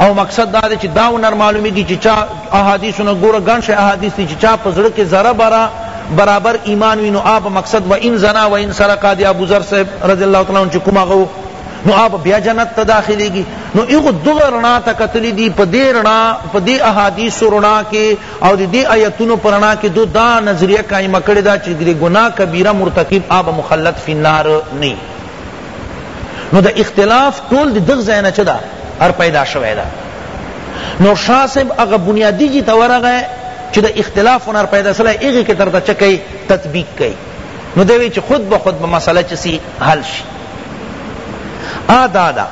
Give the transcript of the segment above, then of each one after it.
او مقصد دا دی چی دا ونه معلومیږی چی چا احادیثو نه ګوره ګڼ شی احادیث دی چی چا په زړه کی ذره بره برابر ایمان وی نو هغه به مقصد و ان زنا و ان سرقا دی ابو ذر صاحب رضی الله تعالی عنہ چی کوم هغه نو هغه بیا جنت ته داخلیږي نو ایغو دغه رڼا ته کتلی دی په دې رڼا په دې احادیثو رڼا کې او د دې آیتونو په رڼا کې دو دا نظریه قائمه کړې ده چې د ګناه کبیره مرتکب آب مخلد فی النار نه نو د اختلاف ټول د دغ ځای نه چه ده هر پیدا شوی ده نو شاه صاحب هغه بنیادی جی ته ورغی چې د اختلاف هنر پیدا سره هغه کې تر ته کوي تطبیق کوي نو دی وی چې خود به خود به مسله چې سی حل شي آ دا دا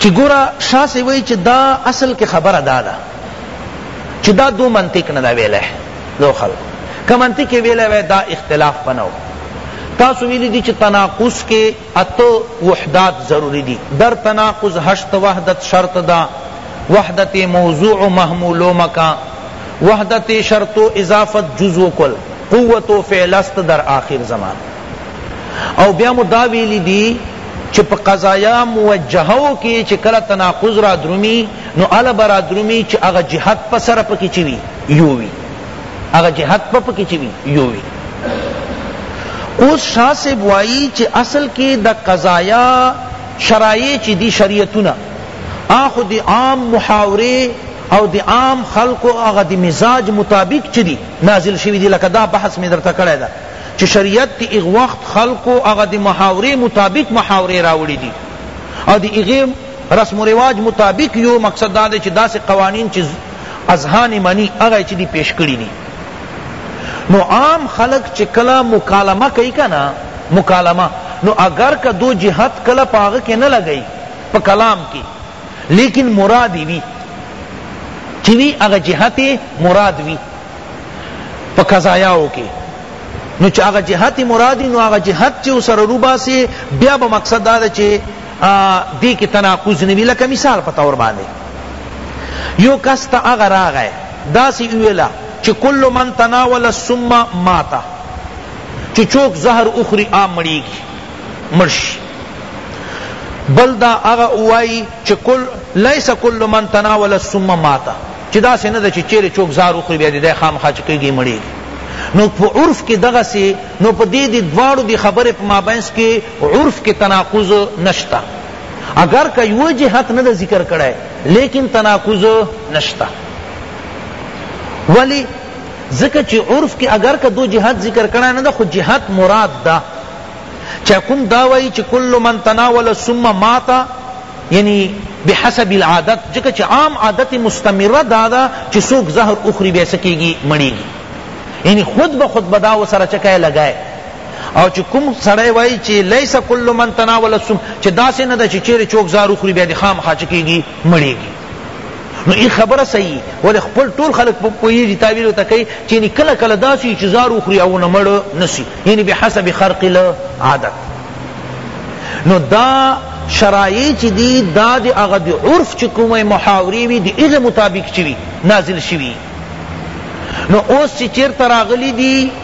چې ګوره شاه صاحب وی چې دا اصل کې خبره دا ده چې دا دو منطق نه دا ویلی دو خلق که منطق ویلی وی دا اختلاف بنو تاسو ویلی دی چی تناقض کے اتو وحدات ضروری دی در تناقض ہشت وحدت شرط دا وحدت موضوع و محمول و مکان وحدت شرط و اضافت جز و کل قوت و فعل است در آخر زمان او بیا مو دا ویلی دی چی پا قضایا موجہو کی چی کلا تناقض را درومی نو علا برا درومی چی اغا جہت پسر پکی چی وی یووی هغه جهت په پکې چوي یووی اوس شاه صاحب وایي چې اصل کې د قضایا شرایع چې دي شریعتونه آخو دی عام محاوره او دی عام خلق او هغه دی مزاج مطابق چی دی نازل شوی دی لکه دا بحث می درته کړی دا چې شریعت دی اغ وخت خلق او هغه دی محاوره مطابق محاوره راوړی دی او دی اغه رسم و رواج مطابق یو مقصد دا دی چې داسې قوانین چې اذهان منی هغه چی دی پیش کړی دی نو عام خلق چی کلا مکالمه کئی کنا مکالمه نو اگر که دو جهت کلا پاغه کې نه لګئی په کلام کې لیکن مراد وی چی وی هغه جهت مراد وی په قضایاو کې نو چې هغه جهت مرادی نو هغه جهت چې سره روباسي بیا به مقصد دا چې دې کې تناقض نه وي لکه مثال په طور باندې یو کس ته هغه راغی داسې ویله چې کل من تناول السم ماته چې چوک زهر اخري آ مړیږي مړ شي بل دا هغه وایي چې کل لیس کل من تناول السم ماته چې داسې نه ده چې چیرې چوک زهر اخري بیا دی خامخا چې کېږي مړیږي نو په عرف کې دغه سي نو په دې دې دواړو دې خبرې په مابینس کې عرف کې تناقض نشته اگر که یو جهت نه ذکر کړای لیکن تناقض نشته ولی ځکه چې عرف کې اگر که دو جهت ذکر کړای نه ده خو جهت مراد ده چا کوم دا وایي چې کل من تناول السم ماتا یعنی بحسب العادت ځکه چې عام عادت مستمره دا ده چې څوک زهر اخري بیا سکیږي مړیږي یعنی خود به خود بدا وسره چکه لګای او چې کوم سړی وایي چې لیس کل من تناول السم چې داسې نه ده چې چیرې چوک زار وخوري بیا دې خامخا چې کېږي مړېږي نو ای خبره صحیح ولې خپل ټول خلک په پوهېږي تعبیر ورته کوي چې یعنې کله کله داسې وي چې زار وخوري او نه مړ نه سي یعنې بحسب خرق العادت نو دا شرایع چې دي دا د هغه د عرف چې کومه محاورې وي د هغې مطابق چې وي نازل شوي نو اوس چې چیرته راغلی دی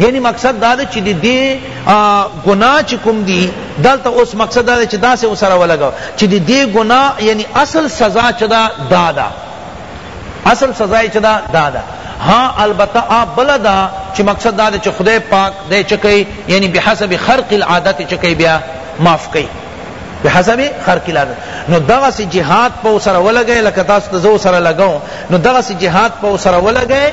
یعنی مقصد دا ده چی دی دی گناہ چی کم دی دلتا اس مقصد دا ده چی دا سے اسرا ولگا چی دی دی گناہ یعنی اصل سزا چدا دا دا اصل سزا چدا دا دا ہاں البتہ آ بلا دا چی مقصد دا ده چی خدای پاک دے چکے یعنی بحسب خرق العادت چکے بیا معاف کئی بحسب خرق العادت نو دغه سی جهاد په سره ولګی لکه تاسو ته زو سره لګاو نو دغه سی جهاد په سره ولګی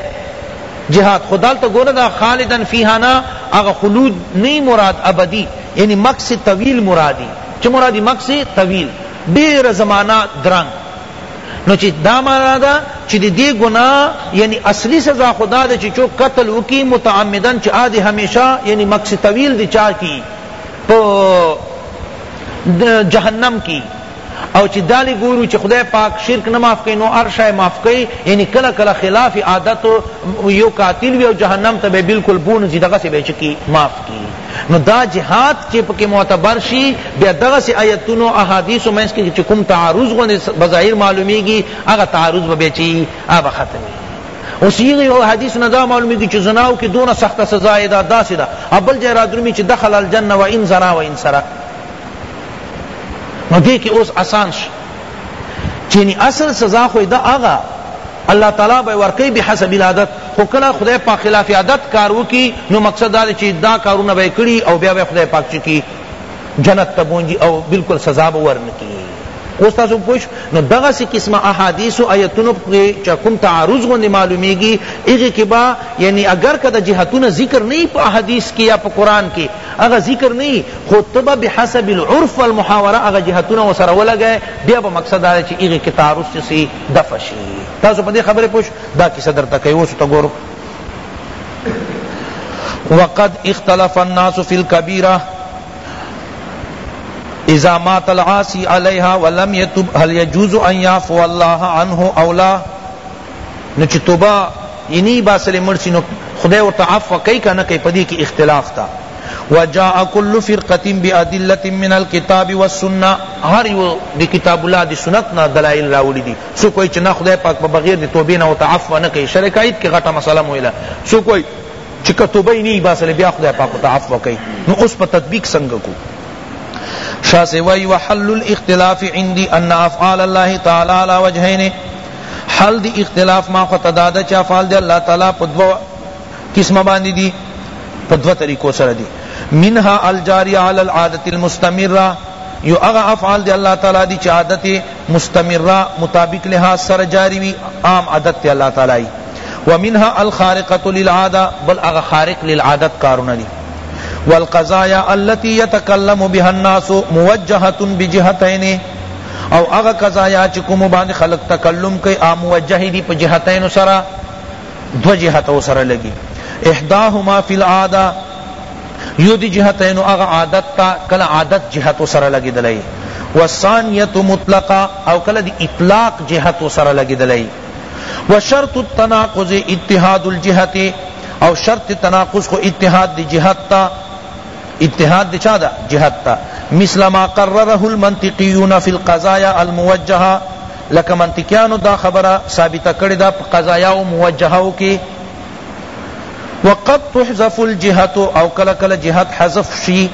جهاد خو دالته ګوره دا خالدن فیها نه هغه خلود نی مراد ابدی یعنی مکث طویل مرادی چه مرادی مکث طویل ډیر زمانہ درنګ نو چی دا معنا دا چی دی, دی گناہ یعنی اصلی سزا خدا دے چی چو قتل وکی متعمدن چی آدی ہمیشہ یعنی مکس طویل دی چا کی پو جہنم کی او چی دا لی ګورو چی خدای پاک شرک نه معاف کئی نو هر شای معاف کئی یعنی کله کله خلاف عادت یو قاتل وی او جهنم ته به بالکل بونزی دغه سی به چکی معاف کی نو دا جهاد چی پکی معتبر شی بیا دغه سی آیتونو احادیث منس کی چی کوم تعارض غو بظاهر معلومیگی هغه تعارض به چی اب ختمی اوس یو حدیث نه دا معلومیږي چې زناو کې دونه سخته سزا ده داسې ده اول جای را درومي چې دخل الجنه و ان زنا و ان سرق نو دې کې اوس آسان شي چې یعنی اصل سزا خو دا هغه الله تعالی به ورکی به حسب العادت خو کله خدای پاک خلاف عادت کار وکي نو مقصد دا چې دا کارونه به کړي او بیا به خدای پاک چکی جنت ته بونجي او بالکل سزا به ورنکي اوس تاسو پوښ نو دغه سی قسمه احادیث او آیتونو کې چې کوم تعارض غو معلومیږي هغه کې با یعنی اگر کده جهتونه ذکر نه په احادیث کې یا په قران کې هغه ذکر نه یی خو ته به بحسب العرف والمحاوره هغه جهتونه ورسره ولګی بیا به مقصد دا دی چی هغی کی تعارض چه سی دفع شی تاسو په دی خبره پوه شو دا کیسه درته کوي اوس ته ګورو وقد اختلف الناس فی الکبیرہ اذا مات العاصی علیها ولم یتب هل یجوز ان یعفو الله عنه او لا نو چه توبه یی نی باسلی مړ سی نو خدای ورته عفو کئی که نه کئی پدی کی اختلاف تا وجاء کل فرقة بأدلة من الكتاب والسنة هر یو دی کتاب الله دی سنت نا دلائل راولی دی سو کوئی چه نا خدای پاک پا بغیر دی توبی نا ورته عفو نه کئی شرک عید کی غټه مسئلہ مویلا سو کوئی چه که توبه نی باسلی بیا خدای پاک ورته عفو کئی نو اس پا تطبیق سنگ کو شاہ سے وی وحل الاختلاف عندی ان افعال اللہ تعالی علی وجہین حل دی اختلاف ما خو تدادا چا فعل دی اللہ تعالی پا دو قسم باندی دی پا دو طریقو سر دی منها الجاری علی العادت المستمرہ یو اغا افعال دی اللہ تعالی دی چی عادت مستمرہ مطابق لحاظ سر جاری وی عام عادت تی اللہ تعالی ومنها الخارقۃ للعادہ بل اغا خارق للعادت کارونه دی والقضایا التي يتكلم بها الناس موجهه بجهتين او هغه قضایا چی کومو باندی خلق تکلم کئی آ موجه دی په جهتینو سره دو جهتو سره لګی احداهما فی العادة یو دی جهتینو هغه عادت تا کله عادت جهتو سره لګیدلی والثانیة مطلقا او کله دی اطلاق جهتو سره لګیدلی وشرط التناقض اتحاد الجهت او شرط تناقض کو اتحاد دی جهت تا اجتهاد د چا ده؟ جهت ته، مثل ما قرره المنطقیون فی القضایا الموجهة، لکه منطقیانو دا خبره ثابته کړې ده په قضایاو موجهو کې، وقد تحذف الجهة، او کله کله جهت حذف شي،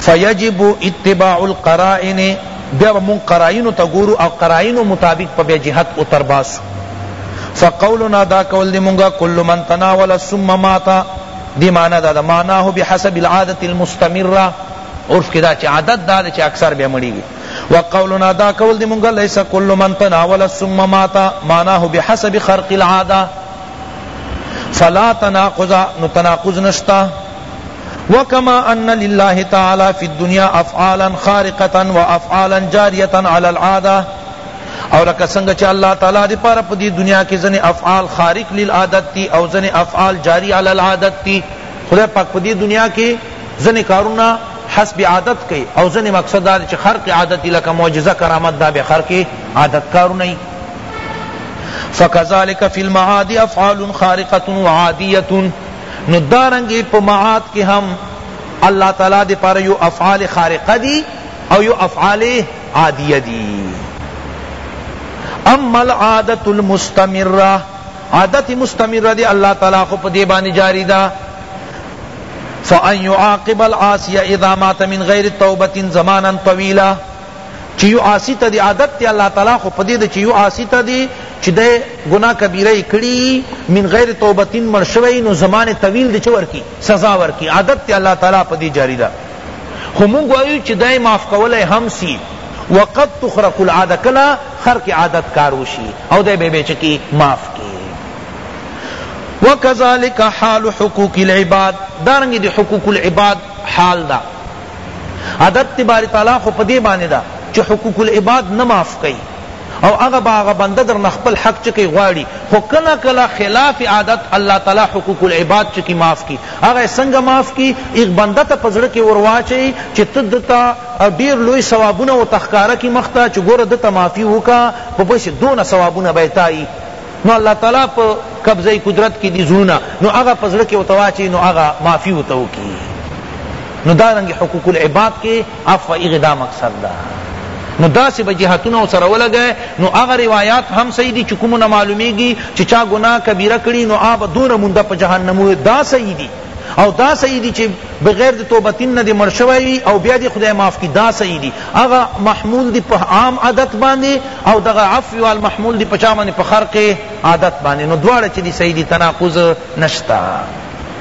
فیجب اتباع القرائن، بیا به مونږ قراینو ته ګورو او قراینو مطابق به بیا جهت اتر باسو، فقولنا دا قول د مونږ کل من تناول السم مات، دی معنی دا ده معناه بحسب العادت المستمره عرف کی دا چی عادت دا ده چی اکثر بیا مړیږي وقولنا دا قول دی مونږ لیس کل من تناول السم مات معناه بحسب خرق العاده فلا تناقض نو تناقض نشتا وکما ان لله تعالی فی الدنیا افعالا خارقه وافعالا جاریه علی العاده او لکه څنګه چه الله تعالی دی پاره په دی دنیا کی ځنی افعال خارق للعادت تی او ځنی افعال جاری علی العادت تی خدای پاک په دی دنیا کی ځنی کارونه حسب عادت کئی او ځنی مقصد دا چه خرق عادت تی لکه معجزہ کرامت دا بے خرق عادت کارونه ای فکذالک فی المعاد افعال خارقه وعادیه نو دارنگی پا معاد کی ہم اللہ تعالی دی پارا یو افعال خارقہ دی او یو افعال عادیه دی اما العادة المستمرة عادت مستمرة دی اللہ تعالی خو پدی باندې جاری دا فان يعاقب العاصی اذا مات من غیر توبت زمانا طویلا چی یو عاصی تا دی عادت تی اللہ تعالی خو پدی دی چی یو عاصی تا دی چی دی گناہ کبیرہ کڑی من غیر توبتین مرشوی نو زمان طویل دی چی ورکی سزا ورکی عادت تی اللہ تعالی پدی جاری دا خو مونږ وایو چې دای معاف کولای هم سی وقد تخرق العاده کلا خرق عادت کاروشی او دای بے بیچکی معاف کی وکذالک حال حقوق العباد دارنګ دی حقوق العباد حال دا عادت باری تعالی خو پدی باندې دا چې حقوق العباد نه معاف کئ او هغه به هغه بنده درنه خپل حق چه کی غواړي خو کله کله خلاف عادت الله تعالی حقوق العباد چه کی معاف کی هغه یې څنګه معاف کی ایغ بنده ته په زړه کی ور واچوي چه ته ده ته ډیر لوی ثوابونه ورته ښکاره کړي مخ ته چه ګوره ده ته معافي وکړه په پسې دونه ثوابونه به یې تايي نو الله تعالی په قبضه قدرت کی دی زړونه نو هغه په زړه کی ورته واچوي نو هغه معافي ورته وکړي نو دارنګ حقوق العباد کې اف هغه دا مقصد ده نو داسې به جهتونه ورسره ولګی نو هغه روایات هم صحیح دي چې کومو نه معلومیږي چې چا ګناه کبیره کړي نو هغه به دونه مونده په جهنم وي دا صحیح دي او دا صحیح دي چې بغیر د توبتین نه دې مړ شوی وي او بیا دې خدای معاف کړي دا صحیح دي هغه محمول دي په عام عادت باندې او دغه عفو وال محمول دي په چا باندې په خرق عادت باندې نو دواړه چې دي صحیح دي تناقض نشته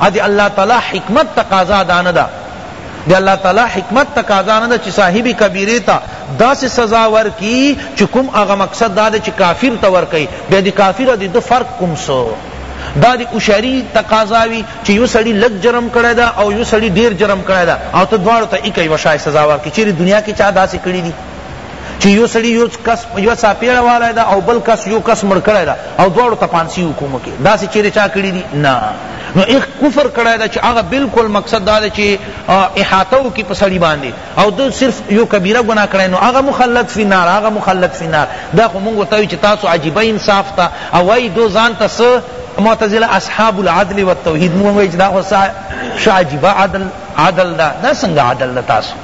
ا د الله تعالی حکمت تقاضا دا نه ده د الله تعالی حکمت تقاضا نه ده چی صاحب کبیره ته داسې سزا ورکی چی کوم هغه مقصد دا ده چی کافر ته ورکی بیا د کافر او د ده فرق کوم څه دا دی اشاری تقاضا وی چې یو سړی لږ جرم کړی دا او یو سړی ډیر جرم کړی دا او ته دواړو ته ایکه یو شای سزا ورکړي چیرې دنیا کې چا داسې کړي دي چې یو سړی یو کس یو ساپیړه والا ده او بل کس یو کس مړ کړی ده او دواړو ته پانسی حکم کې دا سې چیرې چا کړی دي نه نو ایک کفر کړی ده چې هغه بالکل مقصد دا ده چې احاطه وکړي په سړی باندې او دو صرف یو کبیره ګناه کړی نو هغه مخلد فی نار هغه مخلد فی نار دا خو مونږ ته چې تاسو عجیبه انصاف تا او وای دو ځان ته څه معتزله اصحاب العدل والتوحید مونږ چې دا خو عجیبه عدل عدل دا دا څنګه عدل تاسو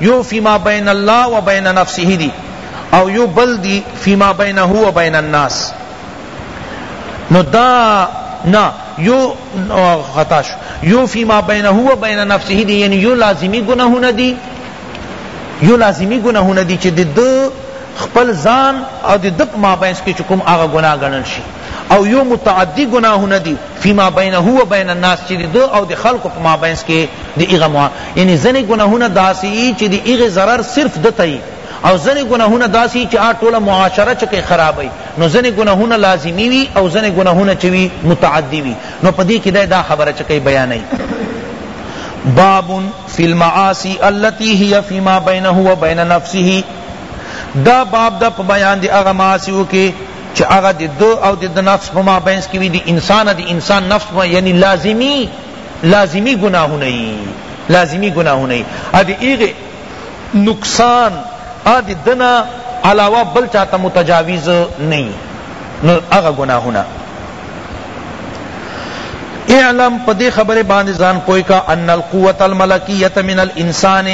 یو فیما بین الله و بین نفسه دی او یو بل دی فیما بینه و بین الناس نو دا نا یو خطا شو یو فیما بینه و بین نفسه دی یعنی یو لازمی گناہونه دی یو لازمی گناہونه دی چې د دو خپل ځان او د دپ مابینس کې کوم هغه گناه ګڼل شي او یو متعدی گناہونه دی فيما بينه و بين الناس چی د ده او د خلقو په مابينځ کی د هغه موا یعنی ځنی ګناهونه داسی یی چی د هغه ضرر صرف ده ته یی او ځنی ګناهونه داسی یی چی هغه ټوله معاشره چه کئی خرابوی نو ځنی ګناهونه لازمی وی او ځنی ګناهونه چه وی متعدی وی نو په دی کی دی دا خبره چه کئی بیانوی باب فی المعاصی التی هی فیما بینه و بین نفسه دا باب دا په بیان دی هغه معاصیو کی چه هغه د ده او د ده نفس په مابینس کی وی د انسان او د انسان نفس په یعنی لازمی لازمی گناهونه یی لازمی گناهونه یی او د هغه نقصان او د ده نه علاوه بل چاته متجاوز نه یی نو هغه گناهونه اعلم پدی خبر باندې ځان پوی کا ان القوت الملکیت من الانسان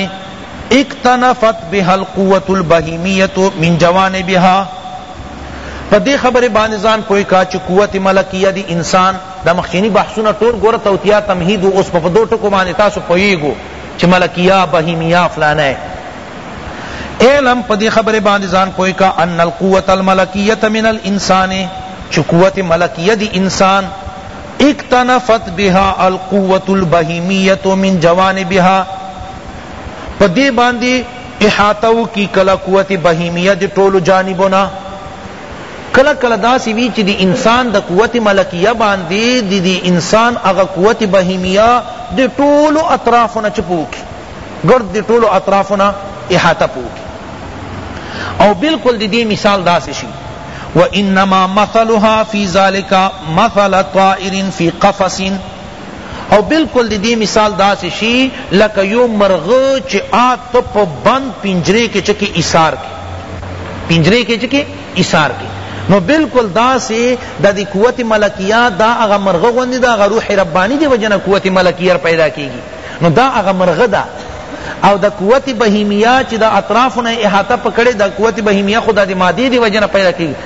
اکتنفت بها القوت البهیمیت من جوانبها په دې خبرې باندې ځان پوه کا چې قوت ملکیه دې انسان دا مخکینی بحثونه ټول ګوره توطیه تمهید و اوس په دو ټکو باندې تاسو پوهیږو چې ملکیه بهیمیه فلانه اعلم په دې خبرې باندې ځان پوه کا ان القوت الملکیه من الانسان چې قوت ملکیه دې انسان اکتنفت بها القوت البهیمیه من جوانبها په دې باندې احاطه وکړي کله قوت بهیمیه د ټولو جانبو نه کله کله داسی وی چی د انسان د قوت ملکیه باندی د دی انسان هغه قوت بهیمیه د ټولو اطرافو نه چه په وکړي ګرد د ټولو اطرافو نه احاطه په وکړي او بالکل دی دی مثال داسی شی وانما مثلها فی ذلک مثل طائر فی قفص او بلکل د دې مثال داسې شي لکه یو مرغه چې آ ته په بند پنجرې کې چکې ایسار کې پنجرې کې چکې ایسار کې نو بالکل دا سے دا دی قوت ملکیہ دا اغا مرغ غوندی دا اغا روح ربانی دی وجنا قوت ملکیہ پیدا کیگی نو دا اغا مرغ دا او دا قوت بهیمیه چې دا اطرافونه احاطه پکړي دا قوت بهیمیه خدا دی ماده دی وجنه پیدا کیږي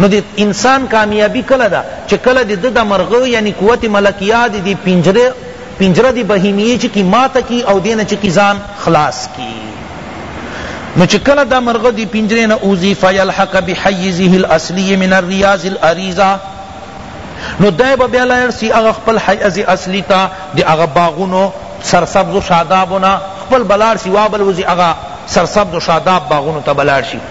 نو د انسان کامیابی کله ده چې کله د د مرغه یعنی قوت ملکیه د دې پنجره پنجره د بهیمیه چې کی ماته کی او دینه چې کی ځان خلاص کی نو چې کله دا مرغه دی پنجره نه اوزی فیلحق بحیزه الاصلی من الریاض العریضه نو دای به بیا لاړ سی هغه خپل حیز اصلی ته د هغه باغونو سرسبز و شادابونه خپل بلاړ سی وابل وزی هغه سرسبز و شاداب باغونو ته بلاړ شي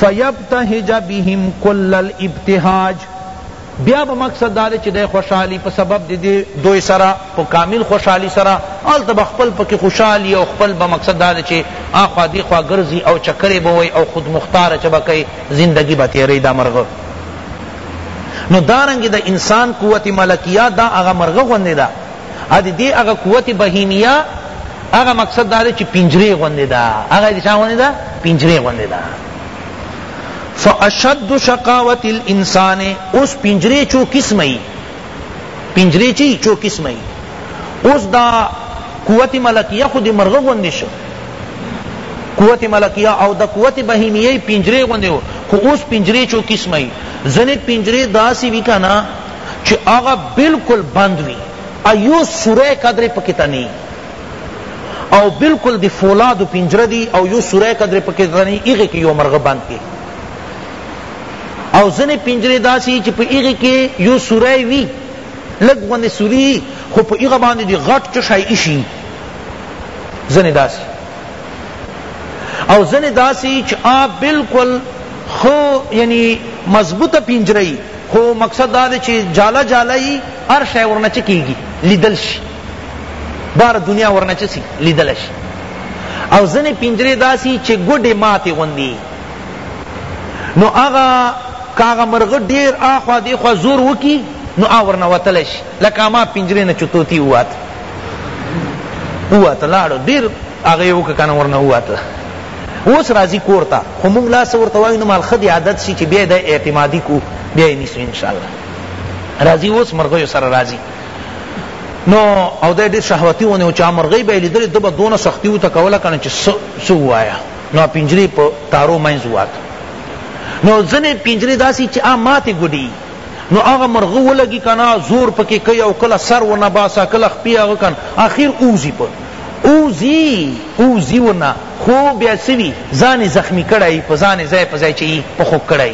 فیبتهج بهم کل الابتهاج بیا به مقصد دا دی چې دی خوشحالی په سبب د دې دوی سره په کامل خوشحالی سره هلته به خپل پکې خوشحال وي او خپل به مقصد دا دی چې اخوا دیخوا ګرځي او چکرې به وایي او خودمختاره چې به کوي زندګي به تېروي دا مرغه نو دارنګې د انسان قوت ملکیه دا هغه مرغه غوندې ده ادي دي هغه قوت بهیمیه هغه مقصد دا دی چې پنجرې غوندې ده هغه د چا غوندې ده پنجرې غوندې ده فاشد شقاوت الانسان اوس پنجرې چو قسمه ای پنجرې چی چو قسمه ای اوس دا قوت ملکیه خود مرغه غوندې شو قوت ملکیه او د قوت بهیمیه پنجرې غوندې خو اوس پنجرې چو قسمه ای ځنې پنجرې داسې وی کنه چی هغه بلکل بند وی او یو سوری قدر پکی ته نی او بلکل دی فولادو پنجره دی او یو سوری قدر پکی ته نی هغه کی یو مرغه بند کی او زنی پنجره داسی چی په هغه کی یو سوری وی لگ غوندی سوری خو په هغه باندی دی غټ چشای ایشی زنی داسی او زنی داسی چی آ بلکل خو یعنی مضبوط پنجره خو مقصد دا دی چی جاله جاله یی هر شی ورنه چه کیږي لیدل شي بار دنیا ورنه چه سی لیدل شي او ځنې پنجرې داسي چې ګوډې ماتې غوندي نو هغه که هغه مرغه ډېر اخوا دېخوا زور وکړي نو هغه ورنه وتلی شي لکه ما پنجرې نه چې طوطي ووت ووته لاړو ډېر هغه یې وکړه که نه ورنه ووته اوس راځی کور ته خو موږ لا څه ورته وایو نه مال ښه دی عادت شي چې بیا یې دا اعتمادي کړو بیا یې نیسو ان شاءالله راځي اوس مرغیو سره راځي نو او دا ډیر شهوتی ونه او چا مرغی به لیدل دبا دونه سختی و تکوله کنه چې سو وایا نو پنجری په تارو منځ وات نو ځنه پنجری داسی چې ا ماته ګډی نو هغه مرغه ولګی کنه زور پکې کوي او کله سر ونه باسا کله خپیا وکن اخر اوزی په اوزی اوزی ورنه خو بیا څه وی ځان یې زخمی کړی په ځان یې ځای په ځای چه یی په خوږ کړی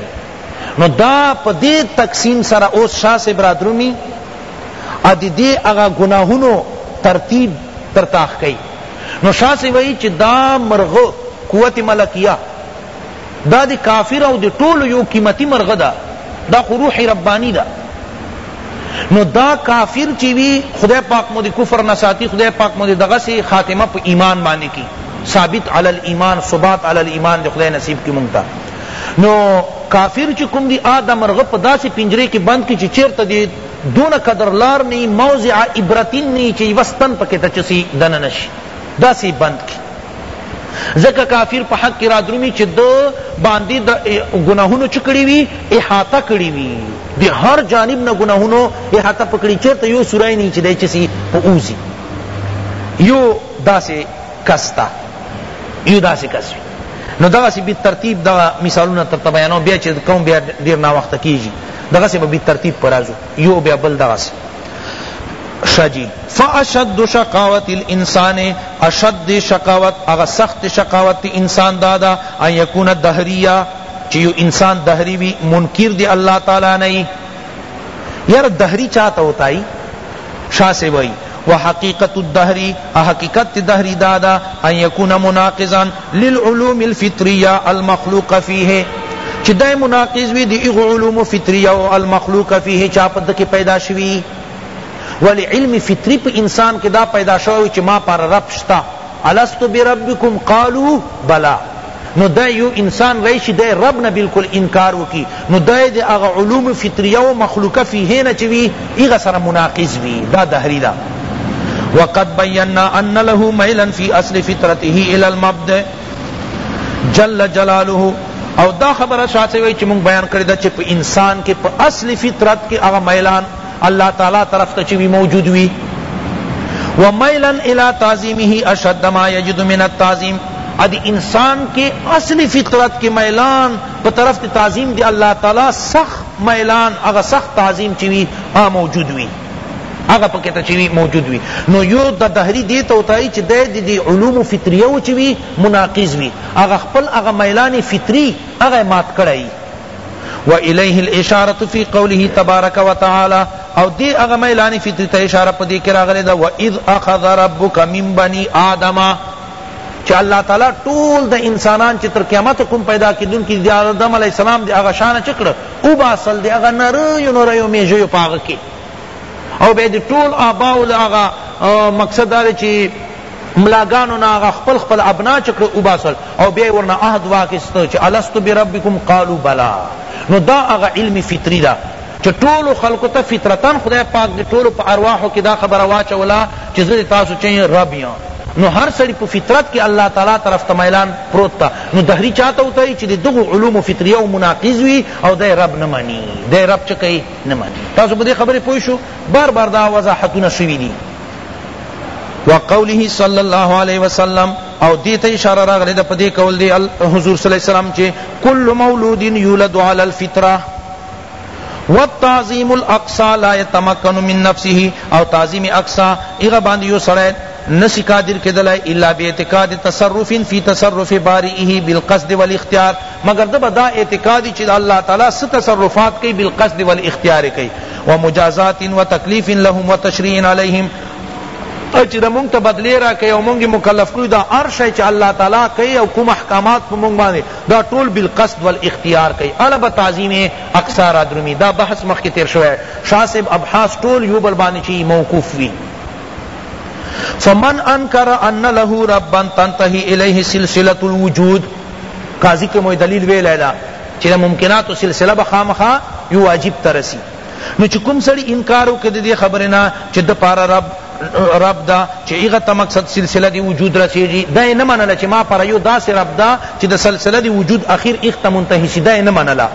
نو دا په دی تقسیم سره اوس شاه صاحب را درومی او د دی هغه ګناهونو ترتیب درته ښکوی نو شاه صاحب وایی چه دا مرغه قوت ملکیه دا د کافر او د ټولو یو قیمتی مرغه ده دا خو روح ربانی ده نو دا کافر چی وی خدای پاک مو د کفر نه ساتی خدای پاک مو د دغه سی خاتمه په ایمان باندې کی ثابت علی الايمان ثبات علی الايمان دی خدای نصیب کی مونږ ته نو کافر چی کوم دی آ دا مرغه په داسی پنجری کی بند کی چی چیرته دی دون قدر لار نی موضع عبرتین نی چی وستن پکی تچسی دننش داسی بند کی ځکه کافر په حق کی رادرومی چی ده باندی د گناهونو چه کړی وی احاطه کړی وی دی هر جانب نه گناهونو احاطه پکړی چرته یو سورای نی چی دی چسی په اوزی یو داسی کستا یو داسی کس وی نو دغه سی به ترتیب دغه مثالونه تر بیانو بیا چې کوم بیا ډیر نا وخت کیږي دغه سی به ترتیب پرازو یو بیا بل دغه سی شجی فاشد شقاوت الانسان اشد شقاوت هغه سخت شقاوت تی انسان دادا ان یکون دهریا چی یو انسان دهری وی منکر دی اللہ تعالی نه یی یاره دهری چاته وتایی شاہ سے وئی و حقیقت الدهری حقیقت دهری دادا ان یکون مناقضا للعلوم الفطریہ المخلوق فیہ چی دای مناقض وی دی اغ علوم فطریہ و المخلوق فیہ چاپد کی پیدا شوی ولی علم فطری په انسان کې دا پیدا شوی چې ما پر رب شته الستو بربکم قالو بلا نو دا یو انسان رئیشی دا رب نه بالکل انکار وکی نو دا دی اغا علوم فطریه و مخلوقه فیه نه چوی ایغا سر مناقض بی دا دهری دا وقد بینا ان له میلا فی اصل فطرته الى المبدع جل جلاله او دا خبره شاته وی چې مونږ بیان کړی دا چې په انسان کې په اصل فطرت کې هغه میلان الله تعالی طرف ته چی وی موجود وی ومیلا الی تعظیمه اشد ما یجد من التعظیم ادی انسان کے اصل فطرت کے میلان پا طرف تے تعظیم دی اللہ تعالی سخ میلان اغا سخ تعظیم چوی آ موجود وی اغا پکے تا چوی موجود وی نو یو دا دہری دیتا ہوتا ہے چی دے دی, دی علوم فطریو چوی مناقض وی اغا خپل اغا میلان فطری اغا مات کرائی و الیه الاشارة فی قوله تبارک و تعالی او دی اغا میلان فطری تا اشارہ پا دی کرا غلی دا و اذ اخذ ربک من بنی آدم چی اللہ تعالی طول دا انسانان چی تر قیامت کم پیدا کی دن کی دی آدم علیہ السلام دی اغا شان چکڑ او باسل دی اغا نریو نریو میجیو پاغ کی او بیا دی ټول آباء له هغه مقصد دا دی چی ملاګانو نه هغه خپل خپل ابنا چکړه وباسل او بیا ورنه عهد واخیست چې الست بربکم قالوا بلا نو دا هغه علم فطری دا چې ټول خلق ته فطرتا خدای پاک دې ټول په ارواحو کې دا خبره واچولا چې زه تاسو چي رب یم نو هر سړی په فطرت کې الله تعالی طرف ته میلان پروت تا نو دهری چاته وتای چې دغه علوم فطریه او مناقض وي او د رب نه مانی د رب چکه نه مانی تاسو په دې خبره پوه شو بار بار دا وضاحتونه شوی دي وقوله صلی الله علیه وسلم او دیت اشاره راغلی د پدې کول دی حضور صلی الله علیه وسلم چې کل مولود یولد علی الفطره والتعظیم الاقصى لا يتمكن من نفسه او تعظیم اقصى ایغه باندې یو سړی نسی قادر کدلای الا باعتقاد تصرف فی تصرف بارئه بالقصد والاختیار مګر ده به دا اعتقادی چی الله تعالی څه تصرفات کئی بالقصد والاختیار کئی ومجازات وتکلیف لهم وتشریع علیهم او چی ده مونږ ته بدلی راکئی او مونږ مکلف کئی دا هر شی چی الله تعالی کئی او کوم احکامات په مونږ باندی دا ټول بالقصد والاختیار کئی اړه به تعظیم اقصی را درومی دا بحث مخکی تیر شوی شاہ صاحب ابحاث ټول یو بل باندی چی موقوف وی فمن انکر ان له ربا تنتهی الیه سلسلة الوجود قاضی که مو دلیل ویلی دا چی دا ممکناتو سلسله به خامخا یو واجب ته رسی نو چی کوم سړی انکار وکړي د دې خبرې نه چې د پاره رب رب دا چې هغه ته مقصد سلسله دی وجود رسیږي دا یې نه منله چې ما پر یو داسې رب دا چې د سلسله دی وجود اخیر اخ ته منتهي شي دا یې نه منله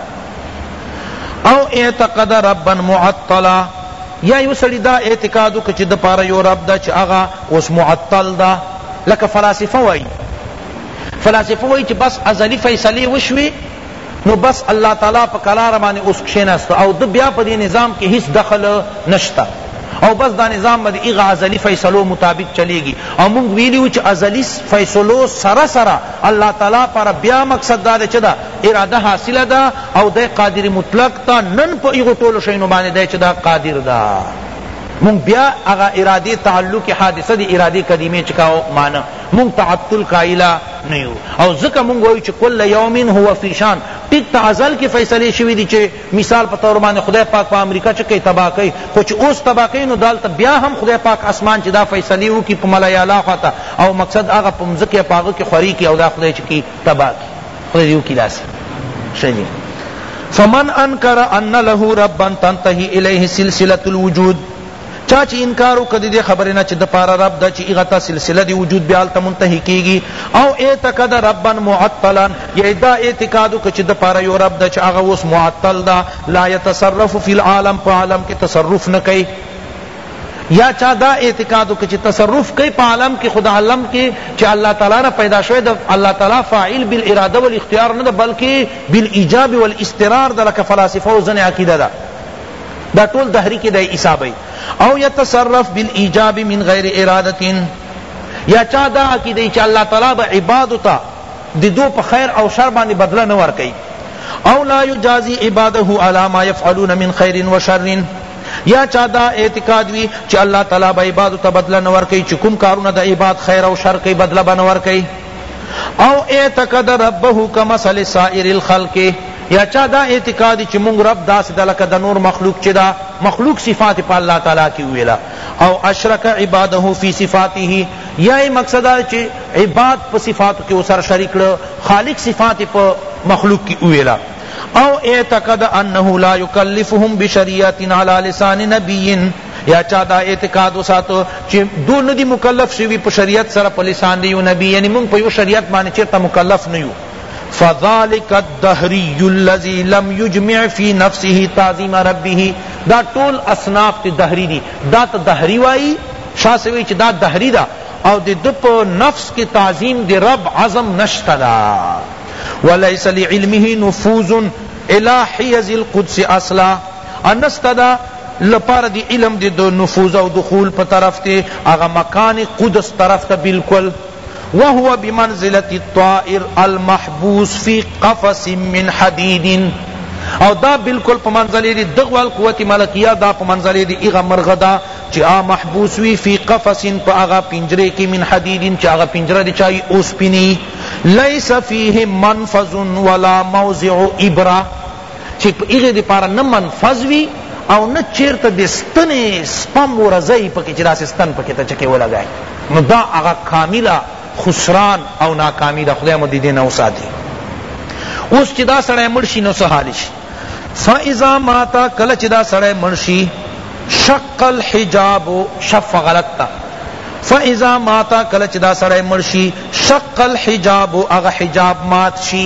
او اعتقد ربا معطلا یا یو سړی دا اعتقاد وکړي چې د پاره یو رب دا چې هغه اوس معطل دا لکه فلاسفه وایي فلاسفه وایی چه بس ازلی فیصلی وشوی نو بس الله تعالی په قرار باندې اوس کښیناست او ده بیا په دی نظام کی هیڅ دخل نشته او بس دا نظام به د هغه ازلی فیصلو مطابق چلیږي او موږ ویلي وو چې ازلی فیصلو سره سره الله تعالی پر بیا مقصد دا دی چې دا اراده حاصله ده او دی قادر مطلق ته نن په هغو ټولو شیانو باندې دی چې دا قادر ده مونږ بیا هغه اراده تعلق حادثه دی اراده قدیمه چکاو معنی مونږ تعطل قائل نه یو او ځکه مونږ وایو چې کل یوم هو فی شان ټیک ته ازل کې فیصلې شوې دي چې مثال په تور باندې خدای پاک په امریکا چې کې تباہ کوي خو چې اوس تباہ کوي نو دالته بیا هم خدای پاک اسمان چې دا فیصلې وکړي په ملای اعلی خواته او مقصد هغه په مځکه په هغه کې خوري کې او دا خدای چې کی تباہ کی خدای یو کی داسې شجی فمن انکر ان له ربا تنتهي الیه سلسله الوجود چا چی انکار وکړ ددی خبری نه چی د پاره رب ده چی هغه ته سلسله دی وجود بیا هلته منتهی کیږی او اعتقد ربا معطلا یعنی دا اعتقاد وکړ چی د پاره یو رب ده چی هغه اوس معطل ده لا یتصرف فی العالم په عالم کی تصرف نه کوي یا چا دا اعتقاد وکړ چی تصرف کوي په عالم کی خدا عالم کی چی الله تعالی نه پیدا شوی ده الله تعالی فاعل بالاراده والاختیار نه ده بلکه بالایجاب والاسترار ده لکه فلاسفه او ځنه عقیده ده دا ټول تحریک دی حسابی او یتصرف بالایجاب من غیر ارادت یا چا دا عقیده چې الله تعالی به عبادو ته د دو په خیر او شر باندې بدله نه ورکوي او لا یجازی عباده علی ما یفعلون من خیر و شر یا چا دا اعتقاد وی چې الله تعالی به عبادو ته بدله نه ورکوي چې کوم کارونه د عباد خیر او شر کوي بدله به نه ورکوي او اعتقد ربه کمثل سائر الخلق یا چا دا اعتقاد چې مونږ رب داسې ده لکه د نور مخلوق چې دا مخلوق صفات په الله تعالی کې ویلا او اشرک عباده فی صفاته یا مقصد دا چې عباد په صفاتو کې وسره شریک کړ خالق صفات په مخلوق کې ویلا او اعتقد انه لا یکلفهم بشریعت علی لسان نبی یا چا دا اعتقاد وساتو چې دو ندی مکلف شوی په شریعت سره په لسان دیو نبی یعنی مونږ په یو شریعت باندې چیرته مکلف نه یو فذلك الدهري الذي لم يجمع في نفسه تعظيم ربه دا ټول اصناف ته دهری دي دا ته دهری وای شاه سوی چې دا دهری دا او د دپ نفس کې تعظیم د رب عظم نشتا دا وليس لعلمه نفوذ الى حيز القدس اصلا انس ته ده لپاره دی علم دی د نفوذ او دخول په طرف تی هغه مکان قدس طرف ته بالکل وهو بمنزلة الطائر المحبوس في قفص من حديد او دا بالکل په منزله دی دغوال قوت ملکیه دا په منزله دی اغه مرغ دا چې آ محبوس وی فی قفص په اغه پنجره کې من حدیدین چې اغه پنجره دی چای اوس پینی لیس فیه منفذ ولا موضع ابره چی په هغی دپاره نه منفذ وی او نه چیرته د ستنی سپم ورځی پکی چی داسی ستن پکی ته چکی ولګای نو دا هغه کامله خسران او ناکامی ده خدای مو دیدی نه وساتی اوس چی دا سړی مړ شی نو څه حال شی فاذا ماتا کله چی دا سړی مړ شی شق الحجاب شف غلط تا فاذا ماتا کله چی دا سړی مړ شی شق الحجاب هغه حجاب مات شی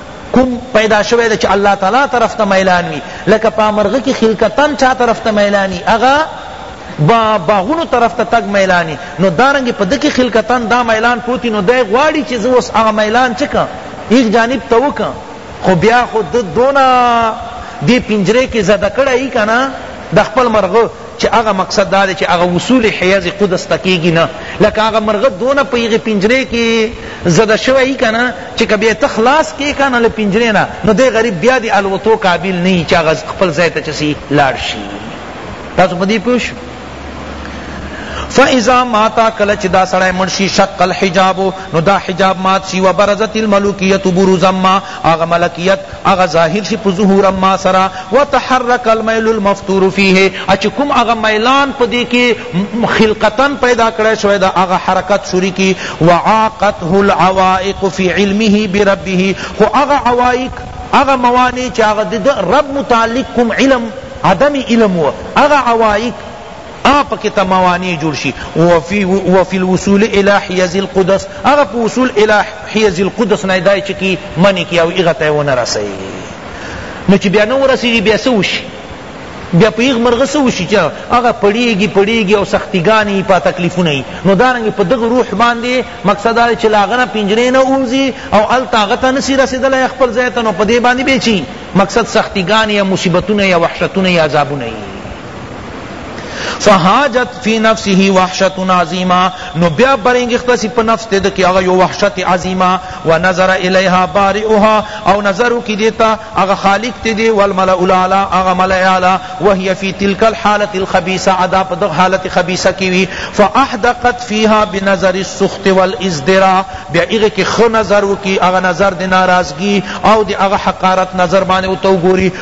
کوم پیدا شوی ده چې الله تعالی طرف ته میلان وي لکه په مرغه کې خلقتا چا طرف ته میلان وي هغه با باغونو طرف ته تک میلانی نو دارنګ په دکی خلقتن دا میلان پروتی نو دی غواړي چې زه اوس هغه میلان چکا ایک جانب ته وکا خو بیا خو د دونه دی پنجره کې زده کړی کنا د خپل مرغه چه هغه مقصد دا دی چه هغه وصول حیض قدس ته کیږی نه لکه هغه مرغه دونه په هغه پنجره کی زده شوی ای کنه چه که بیا ته خلاص کی کنه له پنجره نه نو دی غریب بیا دی الوتو قابل نه ای چه هغه خپل ځای ته چسی لاړ شي تاسو په دې پوه شئ فاذا ماتا کله چې دا سړی مړ شي شق الحجاب نو دا حجاب مات شي وبرزت الملوکیت بروزما هغه ملکیت هغه ظاهر شي په ظهور ما سره وتحرک المیل المفطور فیه ا چې کوم هغه میلان په دې کې خلقتا پیدا کړی شوی دا هغه حرکت شروع کی وعاقته العوائق فی علمه بربه خو هغه عوائق هغه موانع چې هغه د رب متعلق کوم علم عدم علم و هغه عوائق هغه پکې ته موانع جوړ شي وفي وفي الوصول الى حيز القدس هغه په وصول الى حيز القدس نه دای چکی منی کی او هغه ته ونه رسي نو چې بیا نه ورسیږي بیا څه وشي بیا په یغ مرغه څه وشي چې هغه پړیږي پړیږي او سختیګانې په تکلیفونه یي نو دارنګې په دغه روح باندې مقصد دا چې له هغه نه پنجرې نه ووځي او هلته هغه ته نسي رسېدلی خپل ځای ته نو په دې باندې بیا چی مقصد سختیګانې یا مصیبتونه یا وحشتونه یا عذابونه یي فهاجت فی نفسه وحشت عظیمه نو بیا برنگخته سی په نفس ته دکی هغه یو وحشت عظیمه و نظر الیها بارئها او نظر کی دیتا هغه خالق ته دی والملأ الاعلی هغه ملأ اعلی وهي فی تلک الحالۃ الخبیثه ادا په دغه حالت خبیثه کی وی فاحدقت فیها بنظر السخط والازدراء بیا هغه کی خ نظر وکی هغه نظر د ناراضگی او د هغه حقارت نظر باندې او تو ګوری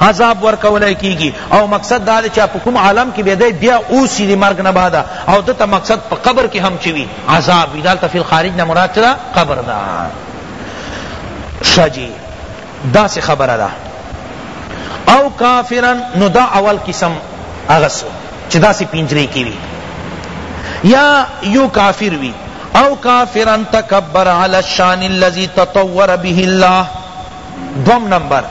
عذاب ورکولای کیږي او مقصد دا دی چې په کوم عالم کې به دی بیا اوسي د مرګ نه بعد او دته مقصد په قبر کې هم چوي عذاب وي دالته فی الخارج نه مراد چدا قبر دا شجی دا سی خبره ده او کافرن نو دا اول قسم اغسو چې دا سی پینجری کی وی یا یو کافر وی او کافرن تکبر علی الشان الذي تطور به الله دوم نمبر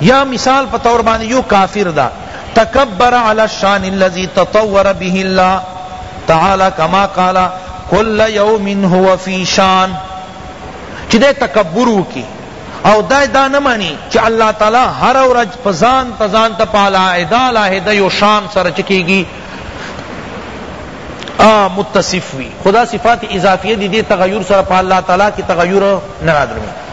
یا مثال په طور باندې یو کافر دا تکبر علی الشان الذي تطور به الله تعالی کما قال کل یوم هو فی شان چې دې تکبر وکي او دا دا نه مانی چې الله تعالی هر ورځ پزان تزان ته پالا ادا لاهده یو شان سره چکیږي متصف وی خدا صفات اضافیه دی دی تغیر سره په الله تعالی کی تغیر نه راځي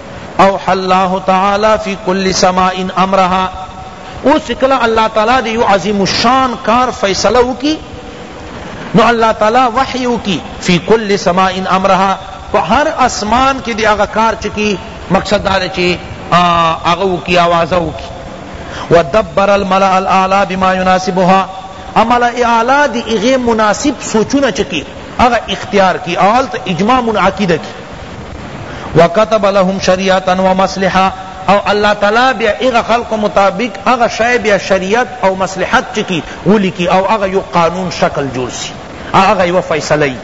اوحی الله تعالی فی کل سماء امرها اوس چې کله الله تعالی د یو عظیم الشان کار فیصله وکړي نو الله تعالی وحی وکړي فی کل سماء امرها په هر اسمان کې د هغه کار چکی مقصد دا دی چې هغه وکړي آوازه وکړي ودبر الملأ الاعلی بما يناسبها عمل اعلی دی اغه مناسب سوچونه چکی هغه اختیار کی اول ته اجماع منعقد کی وکتب لهم شریعتا و مصلحا او الله تعالی بیا اغه خلق مطابق اغه شای بیا شریعت او مصلحت چکی ولی کی او اغه یو قانون شکل جوړ سی اغه یو فیصله ای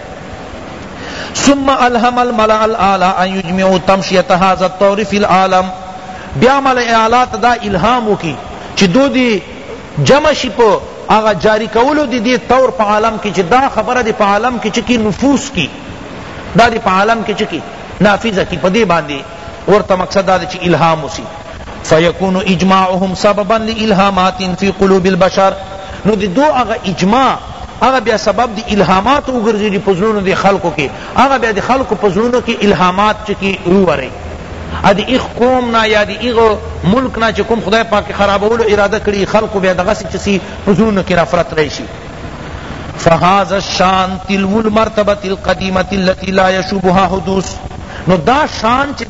ثم الهم الملأ الاعلى ان يجمعوا تمشيه هذا الطور في العالم بیا ملأ اعلی تدا الهام وکي چې دو دی جمع شي په هغه جاری کولو دی دی طور په عالم کې چې دا خبره دی په عالم کې چې کی نفوس کی دا دی په عالم کی چه کی نافذ کی په دی باندی ورته مقصد دا دی چه الهام وسی فیکون اجماعهم سببا لالهامات فی قلوب البشر نو دی دو اغا اجماع هغه بیا سبب دی الهامات وګرځي په زړونو دی خلقو کې هغه بیا دی خلقو په زړونو کې الهامات چکی ووري ادی ایخ قوم نا یا دی ایغ ملک نا چی کوم خدای پاک خرابولو اراده کری خلقو بیا دغسی چسی په زړونو کې نفرت راشي فهذا الشان تلو المرتبه القديمه التي لا يشوبها حدوث نو دا شان چې